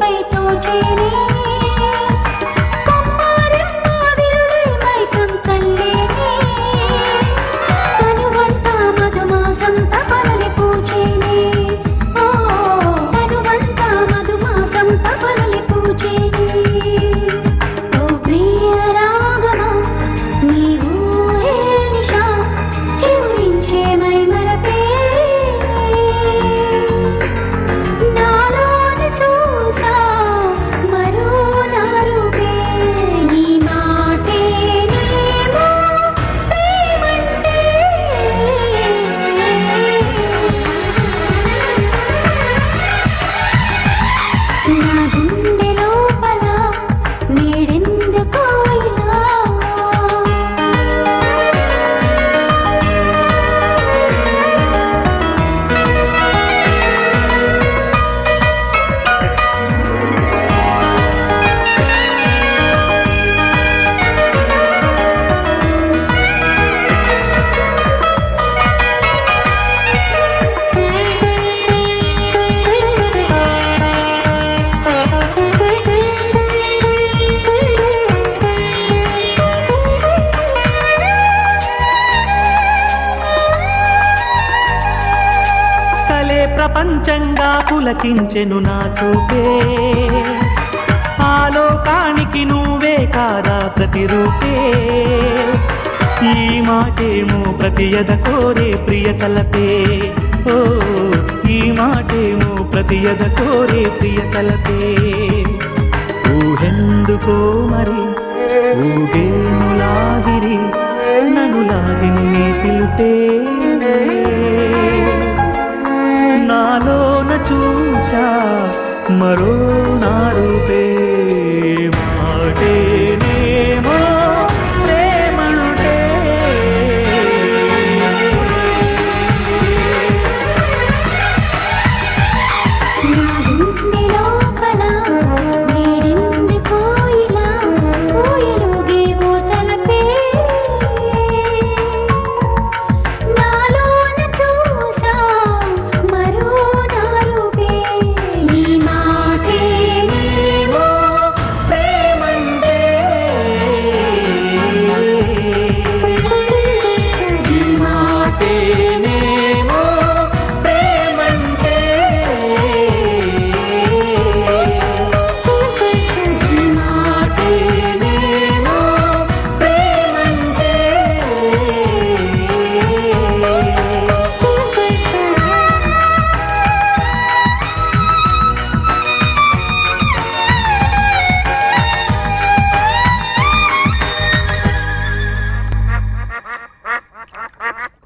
పై తోచేనే ప్రపంచంగా పులకించెను నా చూపే. ఆలోకానికి నువ్వే కాదా ప్రతిరూపే. ఈ మాటేమో ప్రతి ఎద కోరే ప్రియ కలపే. ఓ ఈ మాటేమో ప్రతి ఎద కోరే ప్రియ కలపే. ఊహెందుకో మరి ఊగేను లాగిరి నన్ను లాగిని నీ పిలుపే. सा मरो।